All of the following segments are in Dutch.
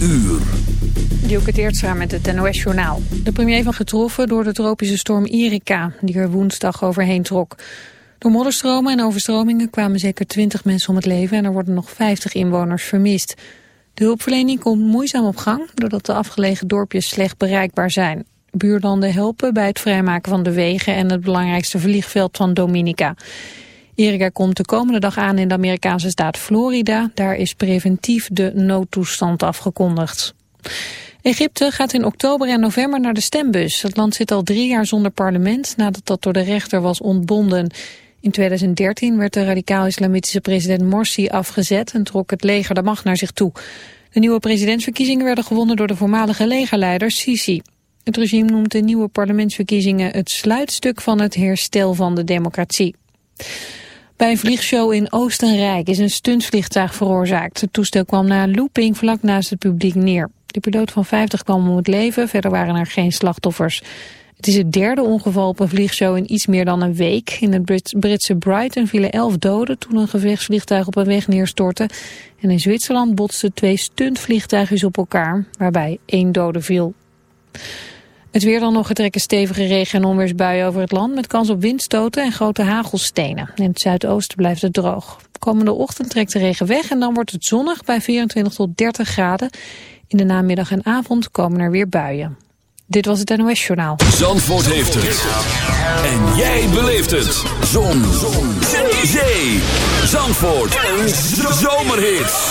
uur. Dielke Teertstra met het NOS-journaal. De premier van getroffen door de tropische storm Erika, die er woensdag overheen trok. Door modderstromen en overstromingen kwamen zeker 20 mensen om het leven... en er worden nog 50 inwoners vermist. De hulpverlening komt moeizaam op gang... doordat de afgelegen dorpjes slecht bereikbaar zijn. Buurlanden helpen bij het vrijmaken van de wegen... en het belangrijkste vliegveld van Dominica. Erika komt de komende dag aan in de Amerikaanse staat Florida. Daar is preventief de noodtoestand afgekondigd. Egypte gaat in oktober en november naar de stembus. Het land zit al drie jaar zonder parlement nadat dat door de rechter was ontbonden. In 2013 werd de radicaal-islamitische president Morsi afgezet en trok het leger de macht naar zich toe. De nieuwe presidentsverkiezingen werden gewonnen door de voormalige legerleider Sisi. Het regime noemt de nieuwe parlementsverkiezingen het sluitstuk van het herstel van de democratie. Bij een vliegshow in Oostenrijk is een stuntvliegtuig veroorzaakt. Het toestel kwam na een looping vlak naast het publiek neer. De piloot van 50 kwam om het leven, verder waren er geen slachtoffers. Het is het derde ongeval op een vliegshow in iets meer dan een week. In het Britse Brighton vielen elf doden toen een gevechtsvliegtuig op een weg neerstortte. En in Zwitserland botsten twee stuntvliegtuigen op elkaar, waarbij één dode viel. Het weer dan nog getrekken stevige regen- en onweersbuien over het land... met kans op windstoten en grote hagelstenen. In het zuidoosten blijft het droog. Komende ochtend trekt de regen weg en dan wordt het zonnig bij 24 tot 30 graden. In de namiddag en avond komen er weer buien. Dit was het NOS Journaal. Zandvoort heeft het. En jij beleeft het. Zon. Zon. Zee. Zandvoort. Een zomerhit.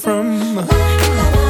from.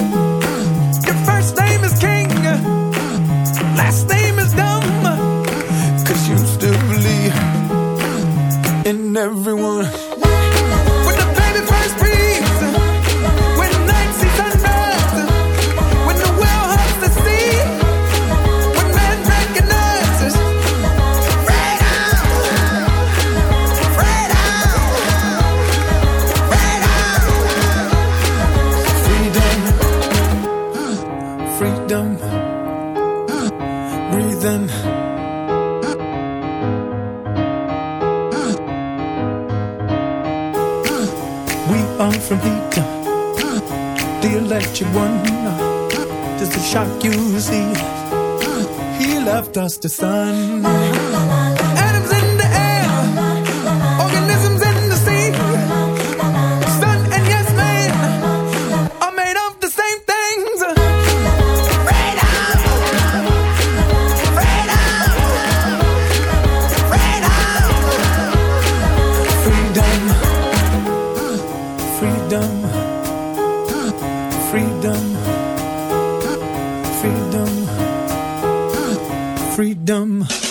dust to sun. Atoms in the air, organisms in the sea. Sun and yes, man are made of the same things. Freedom! Freedom! Freedom! Freedom! Freedom! Freedom! freedom.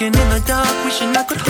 Broken in the dark, wishing I could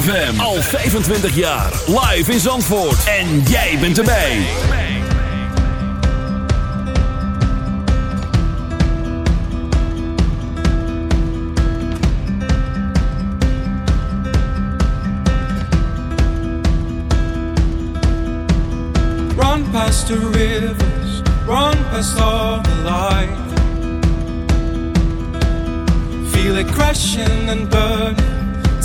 ZFM. Al 25 jaar. Live in Zandvoort. En jij bent erbij. Run past the rivers. Run past all the light. Feel it crashing and burning.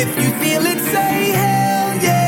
if you feel it, say hell yeah.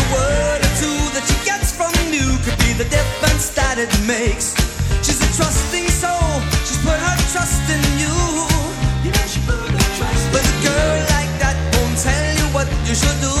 the difference that it makes. She's a trusting soul, she's put her trust in you. You she put her trust But a girl like that won't tell you what you should do.